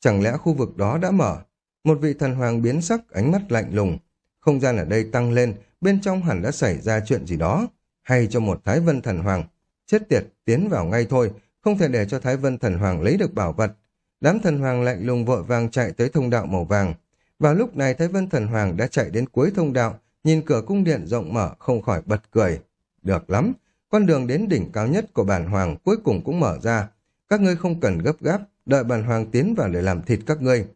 Chẳng lẽ khu vực đó đã mở? Một vị thần hoàng biến sắc, ánh mắt lạnh lùng. Không gian ở đây tăng lên, bên trong hẳn đã xảy ra chuyện gì đó. Hay cho một Thái Vân thần hoàng. Chết tiệt, tiến vào ngay thôi, không thể để cho Thái Vân thần hoàng lấy được bảo vật. Đám thần hoàng lạnh lùng vội vàng chạy tới thông đạo màu vàng. Vào lúc này Thái Vân thần hoàng đã chạy đến cuối thông đạo, nhìn cửa cung điện rộng mở không khỏi bật cười. Được lắm, con đường đến đỉnh cao nhất của bản hoàng cuối cùng cũng mở ra. Các ngươi không cần gấp gáp, đợi bản hoàng tiến vào để làm thịt các ngươi.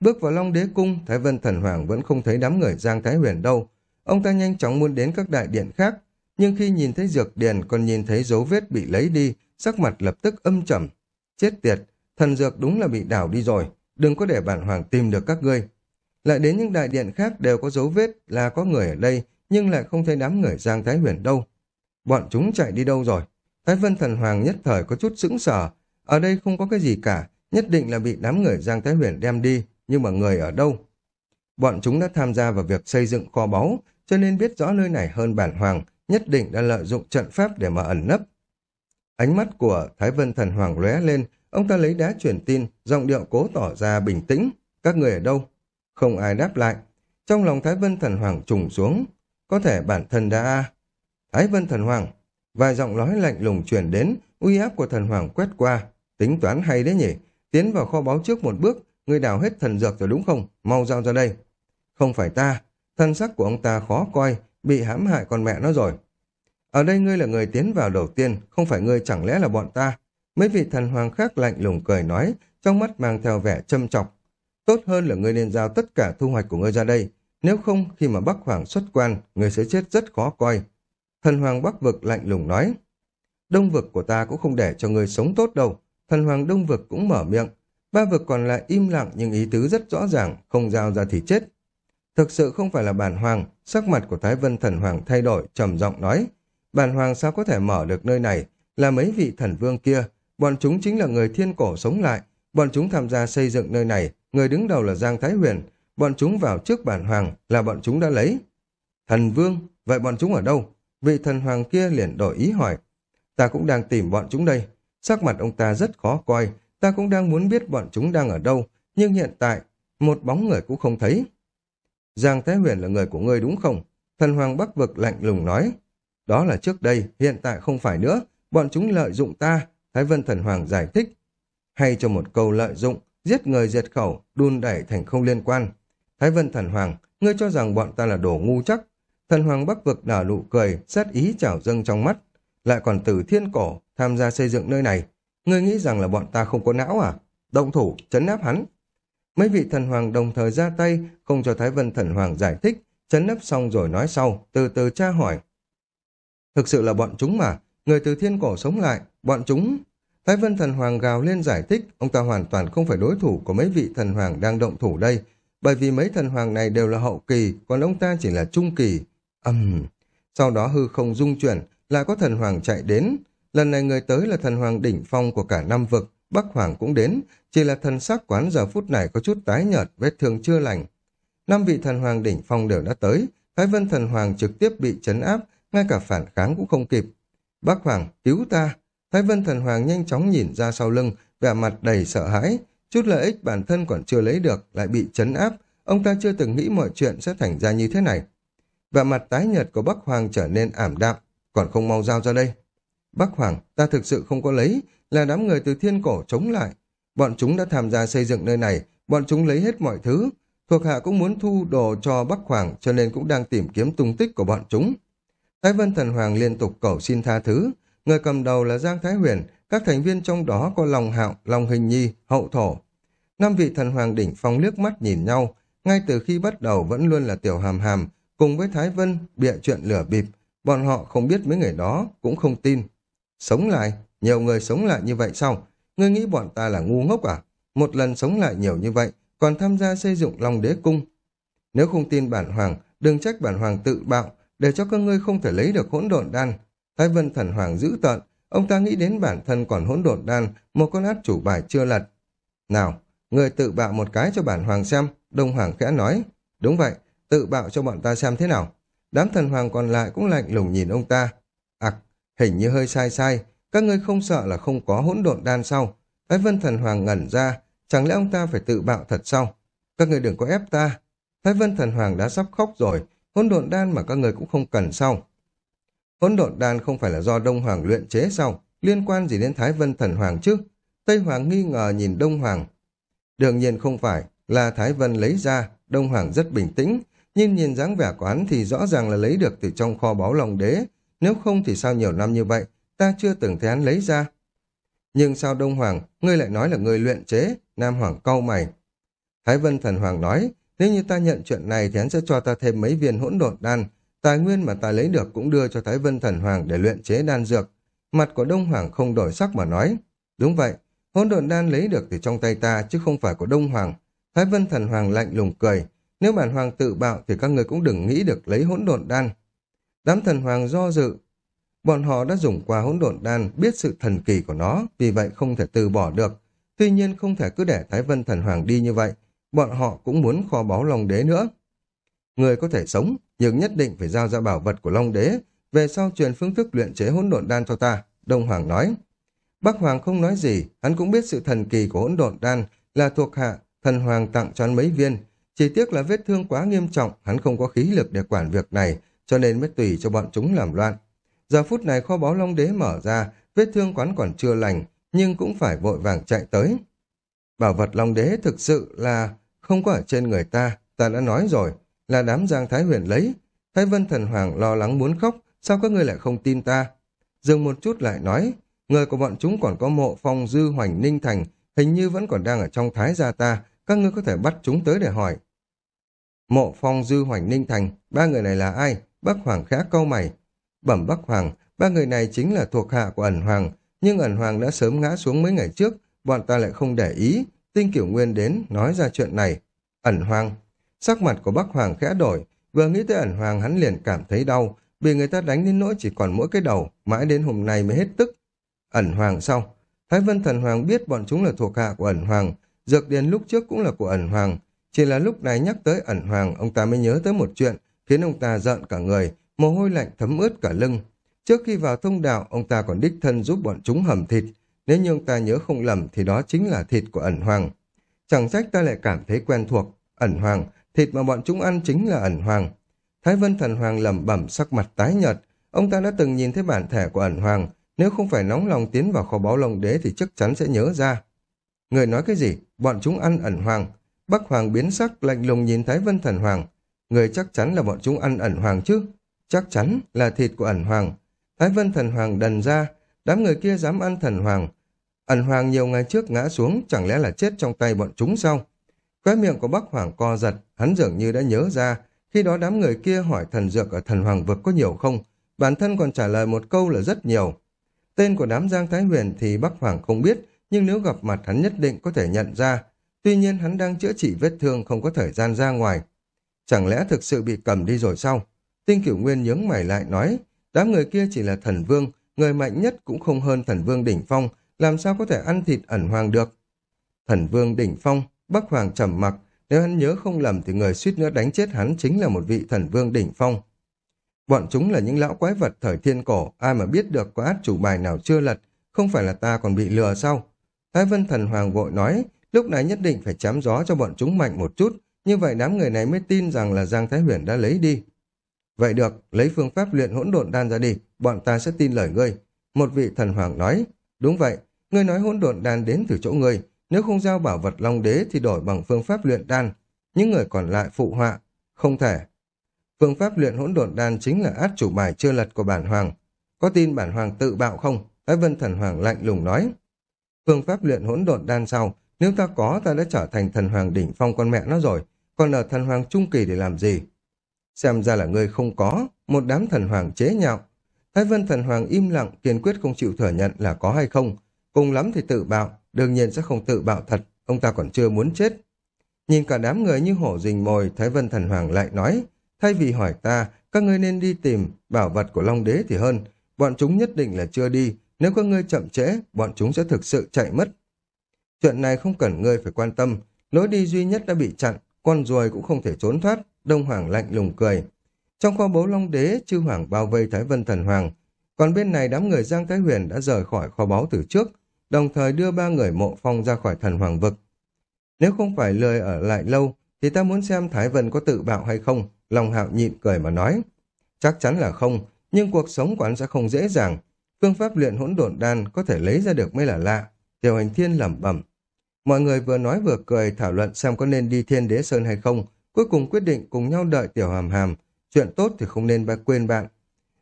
Bước vào Long Đế Cung, Thái Vân Thần Hoàng vẫn không thấy đám người Giang Thái Huyền đâu. Ông ta nhanh chóng muốn đến các đại điện khác, nhưng khi nhìn thấy dược điền còn nhìn thấy dấu vết bị lấy đi, sắc mặt lập tức âm trầm. Chết tiệt, thần dược đúng là bị đảo đi rồi, đừng có để bản hoàng tìm được các ngươi. Lại đến những đại điện khác đều có dấu vết là có người ở đây, nhưng lại không thấy đám người Giang Thái Huyền đâu. Bọn chúng chạy đi đâu rồi? Thái Vân Thần Hoàng nhất thời có chút sững sờ. Ở đây không có cái gì cả, nhất định là bị đám người Giang Thái Huyền đem đi, nhưng mà người ở đâu? Bọn chúng đã tham gia vào việc xây dựng kho báu, cho nên biết rõ nơi này hơn bản hoàng, nhất định đã lợi dụng trận pháp để mà ẩn nấp. Ánh mắt của Thái Vân Thần Hoàng lóe lên, ông ta lấy đá truyền tin, giọng điệu cố tỏ ra bình tĩnh. Các người ở đâu? Không ai đáp lại. Trong lòng Thái Vân Thần Hoàng trùng xuống. Có thể bản thân đã... Thái Vân Thần Hoàng. Vài giọng nói lạnh lùng truyền đến, uy áp của thần hoàng quét qua. Tính toán hay đấy nhỉ? Tiến vào kho báu trước một bước, người đào hết thần dược rồi đúng không? Mau giao ra đây. Không phải ta. Thân sắc của ông ta khó coi, bị hãm hại con mẹ nó rồi. Ở đây ngươi là người tiến vào đầu tiên, không phải ngươi chẳng lẽ là bọn ta. Mấy vị thần hoàng khác lạnh lùng cười nói, trong mắt mang theo vẻ châm chọc. Tốt hơn là ngươi nên giao tất cả thu hoạch của ngươi ra đây. Nếu không, khi mà Bắc Hoàng xuất quan, ngươi sẽ chết rất khó coi. Thần Hoàng Bắc Vực lạnh lùng nói. Đông vực của ta cũng không để cho người sống tốt đâu. Thần Hoàng Đông vực cũng mở miệng. Ba vực còn lại im lặng nhưng ý tứ rất rõ ràng, không giao ra thì chết. Thực sự không phải là bản hoàng, sắc mặt của Thái Vân Thần Hoàng thay đổi, trầm giọng nói. Bản hoàng sao có thể mở được nơi này, là mấy vị thần vương kia, bọn chúng chính là người thiên cổ sống lại, bọn chúng tham gia xây dựng nơi này, người đứng đầu là Giang Thái Huyền, bọn chúng vào trước bản hoàng là bọn chúng đã lấy. Thần vương, vậy bọn chúng ở đâu? Vị thần hoàng kia liền đổi ý hỏi. Ta cũng đang tìm bọn chúng đây. Sắc mặt ông ta rất khó coi. Ta cũng đang muốn biết bọn chúng đang ở đâu. Nhưng hiện tại, một bóng người cũng không thấy. Giang Thái Huyền là người của ngươi đúng không? Thần hoàng bắc vực lạnh lùng nói. Đó là trước đây, hiện tại không phải nữa. Bọn chúng lợi dụng ta. Thái Vân thần hoàng giải thích. Hay cho một câu lợi dụng, giết người diệt khẩu, đun đẩy thành không liên quan. Thái Vân thần hoàng, ngươi cho rằng bọn ta là đồ ngu chắc. thần hoàng bắc vực nở nụ cười, sát ý trào dâng trong mắt. Lại còn từ thiên cổ, tham gia xây dựng nơi này. Ngươi nghĩ rằng là bọn ta không có não à? Động thủ, chấn áp hắn. Mấy vị thần hoàng đồng thời ra tay, không cho Thái Vân thần hoàng giải thích, chấn áp xong rồi nói sau, từ từ tra hỏi. Thực sự là bọn chúng mà, người từ thiên cổ sống lại, bọn chúng... Thái Vân thần hoàng gào lên giải thích, ông ta hoàn toàn không phải đối thủ của mấy vị thần hoàng đang động thủ đây, bởi vì mấy thần hoàng này đều là hậu kỳ, còn ông ta chỉ là trung kỳ. Ầm. Uhm. Sau đó hư không dung chuyển, lại có thần hoàng chạy đến. Lần này người tới là thần hoàng đỉnh phong của cả năm vực, Bắc Hoàng cũng đến, chỉ là thần sắc quán giờ phút này có chút tái nhợt, vết thương chưa lành. Năm vị thần hoàng đỉnh phong đều đã tới, Thái Vân thần hoàng trực tiếp bị chấn áp, ngay cả phản kháng cũng không kịp. Bắc Hoàng, cứu ta! Thái Vân thần hoàng nhanh chóng nhìn ra sau lưng, vẻ mặt đầy sợ hãi, chút lợi ích bản thân còn chưa lấy được, lại bị chấn áp, ông ta chưa từng nghĩ mọi chuyện sẽ thành ra như thế này. Vẻ mặt tái nhợt của Bắc Hoàng trở nên ảm đạm, còn không mau giao ra đây. Bắc Hoàng, ta thực sự không có lấy, là đám người từ thiên cổ chống lại. Bọn chúng đã tham gia xây dựng nơi này, bọn chúng lấy hết mọi thứ. Thuộc hạ cũng muốn thu đồ cho Bắc Hoàng, cho nên cũng đang tìm kiếm tung tích của bọn chúng. Thái Vân Thần Hoàng liên tục cầu xin tha thứ. Người cầm đầu là Giang Thái Huyền, các thành viên trong đó có Lòng Hạo, Lòng Hình Nhi, Hậu Thổ. Năm vị thần hoàng đỉnh phong liếc mắt nhìn nhau, ngay từ khi bắt đầu vẫn luôn là tiểu hàm hàm, cùng với Thái Vân bịa chuyện lửa bịp, bọn họ không biết mấy người đó, cũng không tin. Sống lại, nhiều người sống lại như vậy sao? Ngươi nghĩ bọn ta là ngu ngốc à? Một lần sống lại nhiều như vậy, còn tham gia xây dựng Long Đế Cung. Nếu không tin bản hoàng, đừng trách bản hoàng tự bạo, để cho các ngươi không thể lấy được hỗn độn đan. Thái Vân Thần Hoàng giữ tợn, ông ta nghĩ đến bản thân còn hỗn độn đan, một con át chủ bài chưa lật. Nào, người tự bạo một cái cho bản hoàng xem, Đông Hoàng khẽ nói. Đúng vậy, tự bạo cho bọn ta xem thế nào. Đám thần hoàng còn lại cũng lạnh lùng nhìn ông ta. Ặc, hình như hơi sai sai, các ngươi không sợ là không có hỗn độn đan sau. Thái Vân thần hoàng ngẩn ra, chẳng lẽ ông ta phải tự bạo thật sao? Các người đừng có ép ta. Thái Vân thần hoàng đã sắp khóc rồi, hỗn độn đan mà các người cũng không cần sau. Hỗn độn đan không phải là do Đông Hoàng luyện chế sao? Liên quan gì đến Thái Vân thần hoàng chứ? Tây Hoàng nghi ngờ nhìn Đông Hoàng. Đương nhiên không phải, là Thái Vân lấy ra, Đông Hoàng rất bình tĩnh, nhưng nhìn dáng vẻ của hắn thì rõ ràng là lấy được từ trong kho báu lòng đế, nếu không thì sao nhiều năm như vậy, ta chưa từng thấy hắn lấy ra. Nhưng sao Đông Hoàng, ngươi lại nói là người luyện chế, Nam Hoàng cau mày. Thái Vân Thần Hoàng nói, nếu như ta nhận chuyện này thì hắn sẽ cho ta thêm mấy viên hỗn độn đan, tài nguyên mà ta lấy được cũng đưa cho Thái Vân Thần Hoàng để luyện chế đan dược. Mặt của Đông Hoàng không đổi sắc mà nói, đúng vậy, hỗn độn đan lấy được từ trong tay ta chứ không phải của Đông Hoàng. Thái Vân Thần Hoàng lạnh lùng cười, nếu bản hoàng tự bạo thì các người cũng đừng nghĩ được lấy hỗn độn đan. Đám thần hoàng do dự, bọn họ đã dùng qua hỗn độn đan, biết sự thần kỳ của nó, vì vậy không thể từ bỏ được. Tuy nhiên không thể cứ để Thái Vân thần hoàng đi như vậy, bọn họ cũng muốn kho báu lòng Đế nữa. Người có thể sống, nhưng nhất định phải giao ra bảo vật của Long Đế, về sau truyền phương thức luyện chế hỗn độn đan cho ta, Đông Hoàng nói. Bắc Hoàng không nói gì, hắn cũng biết sự thần kỳ của hỗn độn đan là thuộc hạ, thần hoàng tặng cho hắn mấy viên, chỉ tiếc là vết thương quá nghiêm trọng, hắn không có khí lực để quản việc này, cho nên mới tùy cho bọn chúng làm loạn. Giờ phút này kho báu Long Đế mở ra, vết thương quán còn chưa lành, nhưng cũng phải vội vàng chạy tới. Bảo vật Long Đế thực sự là không có ở trên người ta, ta đã nói rồi, là đám Giang Thái Huyền lấy. Thái Vân Thần Hoàng lo lắng muốn khóc, sao các ngươi lại không tin ta? Dừng một chút lại nói, người của bọn chúng còn có mộ phong dư hoành ninh thành, hình như vẫn còn đang ở trong thái gia ta, các ngươi có thể bắt chúng tới để hỏi. Mộ Phong Dư Hoành Ninh Thành, ba người này là ai? Bắc Hoàng khẽ câu mày. Bẩm Bắc Hoàng, ba người này chính là thuộc hạ của ẩn Hoàng, nhưng ẩn Hoàng đã sớm ngã xuống mấy ngày trước, bọn ta lại không để ý. Tinh Kiểu Nguyên đến, nói ra chuyện này. Ẩn Hoàng. Sắc mặt của Bắc Hoàng khẽ đổi, vừa nghĩ tới ẩn Hoàng hắn liền cảm thấy đau, bị người ta đánh đến nỗi chỉ còn mỗi cái đầu, mãi đến hôm nay mới hết tức. Ẩn Hoàng sau. Thái Vân Thần Hoàng biết bọn chúng là thuộc hạ của ẩn Hoàng, Dược Điền lúc trước cũng là của ẩn Hoàng, chỉ là lúc này nhắc tới ẩn hoàng, ông ta mới nhớ tới một chuyện, khiến ông ta giận cả người, mồ hôi lạnh thấm ướt cả lưng. Trước khi vào thông đạo, ông ta còn đích thân giúp bọn chúng hầm thịt. Nếu như ông ta nhớ không lầm thì đó chính là thịt của ẩn hoàng. Chẳng trách ta lại cảm thấy quen thuộc. Ẩn hoàng, thịt mà bọn chúng ăn chính là ẩn hoàng. Thái Vân Thần Hoàng lẩm bẩm sắc mặt tái nhợt. Ông ta đã từng nhìn thấy bản thể của ẩn hoàng. Nếu không phải nóng lòng tiến vào kho báu lồng đế thì chắc chắn sẽ nhớ ra. Người nói cái gì? Bọn chúng ăn ẩn hoàng. Bắc Hoàng biến sắc lạnh lùng nhìn Thái Vân Thần Hoàng. người chắc chắn là bọn chúng ăn ẩn hoàng chứ? Chắc chắn là thịt của ẩn hoàng. Thái Vân thần hoàng đần ra, đám người kia dám ăn thần hoàng. Ẩn hoàng nhiều ngày trước ngã xuống, chẳng lẽ là chết trong tay bọn chúng sao? Khóe miệng của Bắc Hoàng co giật, hắn dường như đã nhớ ra, khi đó đám người kia hỏi thần dược ở thần hoàng vực có nhiều không, bản thân còn trả lời một câu là rất nhiều. Tên của đám Giang Thái Huyền thì Bắc Hoàng không biết, nhưng nếu gặp mặt hắn nhất định có thể nhận ra. Tuy nhiên hắn đang chữa trị vết thương không có thời gian ra ngoài. Chẳng lẽ thực sự bị cầm đi rồi sao? Tinh cửu nguyên nhướng mày lại nói, đám người kia chỉ là thần vương, người mạnh nhất cũng không hơn thần vương đỉnh phong, làm sao có thể ăn thịt ẩn hoàng được. Thần vương đỉnh phong, Bắc Hoàng trầm mặc, nếu hắn nhớ không lầm thì người suýt nữa đánh chết hắn chính là một vị thần vương đỉnh phong. Bọn chúng là những lão quái vật thời thiên cổ, ai mà biết được có át chủ bài nào chưa lật, không phải là ta còn bị lừa sao? Thái Vân Thần Hoàng vội nói, lúc này nhất định phải chám gió cho bọn chúng mạnh một chút, như vậy đám người này mới tin rằng là Giang Thái Huyền đã lấy đi. Vậy được, lấy phương pháp luyện hỗn độn đan ra đi, bọn ta sẽ tin lời ngươi. Một vị thần hoàng nói, đúng vậy, ngươi nói hỗn độn đan đến từ chỗ ngươi, nếu không giao bảo vật long đế thì đổi bằng phương pháp luyện đan. Những người còn lại phụ họa, không thể. Phương pháp luyện hỗn độn đan chính là át chủ bài chưa lật của bản hoàng. Có tin bản hoàng tự bạo không? Thái Vân Thần Hoàng lạnh lùng nói. Phương pháp luyện hỗn độn đan sau, nếu ta có ta đã trở thành thần hoàng đỉnh phong con mẹ nó rồi, còn ở thần hoàng trung kỳ để làm gì? Xem ra là ngươi không có, một đám thần hoàng chế nhạo. Thái Vân thần hoàng im lặng, kiên quyết không chịu thừa nhận là có hay không. Cùng lắm thì tự bạo, đương nhiên sẽ không tự bạo thật, ông ta còn chưa muốn chết. Nhìn cả đám người như hổ rình mồi, Thái Vân thần hoàng lại nói, thay vì hỏi ta, các ngươi nên đi tìm bảo vật của Long Đế thì hơn. Bọn chúng nhất định là chưa đi, nếu các ngươi chậm trễ, bọn chúng sẽ thực sự chạy mất. Chuyện này không cần ngươi phải quan tâm, lối đi duy nhất đã bị chặn, con ruồi cũng không thể trốn thoát, Đông Hoàng lạnh lùng cười. Trong kho báu Long Đế, chư Hoàng bao vây Thái Vân Thần Hoàng, còn bên này đám người Giang Thái Huyền đã rời khỏi kho báu từ trước, đồng thời đưa ba người mộ phong ra khỏi thần hoàng vực. Nếu không phải lười ở lại lâu, thì ta muốn xem Thái Vân có tự bạo hay không, Long Hạo nhịn cười mà nói. Chắc chắn là không, nhưng cuộc sống của anh sẽ không dễ dàng. Phương pháp luyện hỗn độn đan có thể lấy ra được mới là lạ. Tiểu hành thiên lẩm bẩm. Mọi người vừa nói vừa cười thảo luận xem có nên đi thiên đế sơn hay không, cuối cùng quyết định cùng nhau đợi tiểu hàm hàm. Chuyện tốt thì không nên ba quên bạn.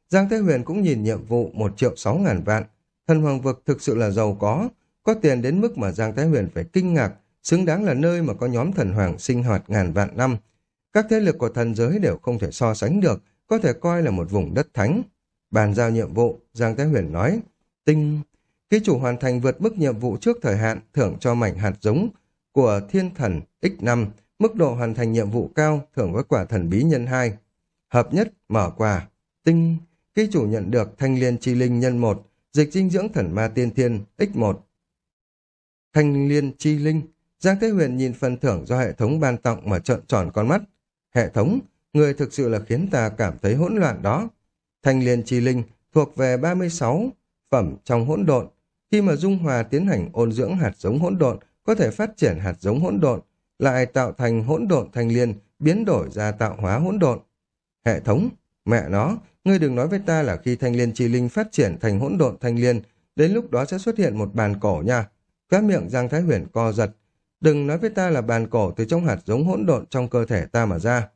Giang Thế Huyền cũng nhìn nhiệm vụ một triệu sáu ngàn vạn. Thần Hoàng Vực thực sự là giàu có, có tiền đến mức mà Giang Thái Huyền phải kinh ngạc, xứng đáng là nơi mà có nhóm thần hoàng sinh hoạt ngàn vạn năm. Các thế lực của thần giới đều không thể so sánh được, có thể coi là một vùng đất thánh. Bàn giao nhiệm vụ, Giang Thái Huyền nói, tinh... Ký chủ hoàn thành vượt mức nhiệm vụ trước thời hạn thưởng cho mảnh hạt giống của thiên thần X5, mức độ hoàn thành nhiệm vụ cao thưởng với quả thần bí nhân 2. Hợp nhất, mở quà, tinh... Ký chủ nhận được thanh liên chi linh nhân 1, dịch dinh dưỡng thần ma tiên thiên X1. Thanh liên chi linh, Giang Thế Huyền nhìn phần thưởng do hệ thống ban tặng mà trợn tròn con mắt. Hệ thống, người thực sự là khiến ta cảm thấy hỗn loạn đó. Thanh liên chi linh thuộc về 36 phẩm trong hỗn độn. Khi mà Dung Hòa tiến hành ôn dưỡng hạt giống hỗn độn, có thể phát triển hạt giống hỗn độn, lại tạo thành hỗn độn thanh liên, biến đổi ra tạo hóa hỗn độn. Hệ thống, mẹ nó, ngươi đừng nói với ta là khi thanh liên chi linh phát triển thành hỗn độn thanh liên, đến lúc đó sẽ xuất hiện một bàn cổ nha. Các miệng Giang Thái Huyền co giật, đừng nói với ta là bàn cổ từ trong hạt giống hỗn độn trong cơ thể ta mà ra.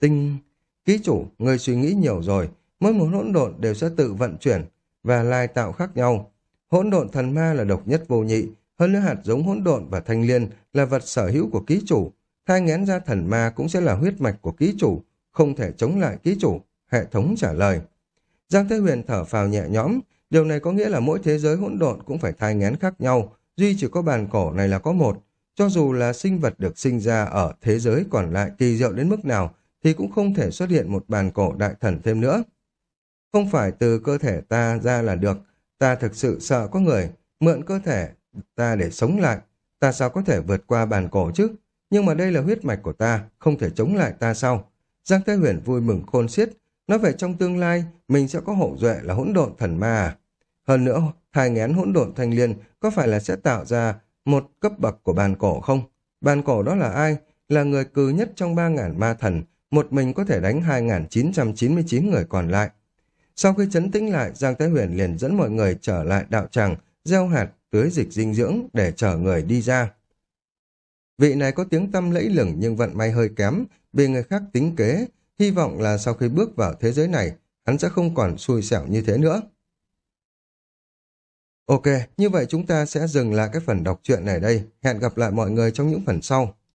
Tinh, ký chủ, ngươi suy nghĩ nhiều rồi, mỗi một hỗn độn đều sẽ tự vận chuyển và lai tạo khác nhau. Hỗn độn thần ma là độc nhất vô nhị, hơn nữa hạt giống hỗn độn và thanh liên là vật sở hữu của ký chủ. Thai ngén ra thần ma cũng sẽ là huyết mạch của ký chủ, không thể chống lại ký chủ. Hệ thống trả lời. Giang Thế Huyền thở phào nhẹ nhõm, điều này có nghĩa là mỗi thế giới hỗn độn cũng phải thai ngén khác nhau, duy chỉ có bàn cổ này là có một. Cho dù là sinh vật được sinh ra ở thế giới còn lại kỳ diệu đến mức nào, thì cũng không thể xuất hiện một bàn cổ đại thần thêm nữa. Không phải từ cơ thể ta ra là được, ta thực sự sợ có người mượn cơ thể ta để sống lại, ta sao có thể vượt qua bàn cổ chứ? Nhưng mà đây là huyết mạch của ta, không thể chống lại ta sao? Giang thế Huyền vui mừng khôn xiết, nói về trong tương lai mình sẽ có hậu duệ là hỗn độn thần ma à? Hơn nữa, hai ngén hỗn độn thanh liên có phải là sẽ tạo ra một cấp bậc của bàn cổ không? Bàn cổ đó là ai? Là người cừ nhất trong ba ngàn ma thần, một mình có thể đánh 2.999 người còn lại. Sau khi chấn tĩnh lại, Giang Thái Huyền liền dẫn mọi người trở lại đạo tràng, gieo hạt, tưới dịch dinh dưỡng để chở người đi ra. Vị này có tiếng tâm lẫy lừng nhưng vận may hơi kém, bị người khác tính kế, Hy vọng là sau khi bước vào thế giới này, hắn sẽ không còn xui xẻo như thế nữa. Ok, như vậy chúng ta sẽ dừng lại cái phần đọc truyện này đây. Hẹn gặp lại mọi người trong những phần sau.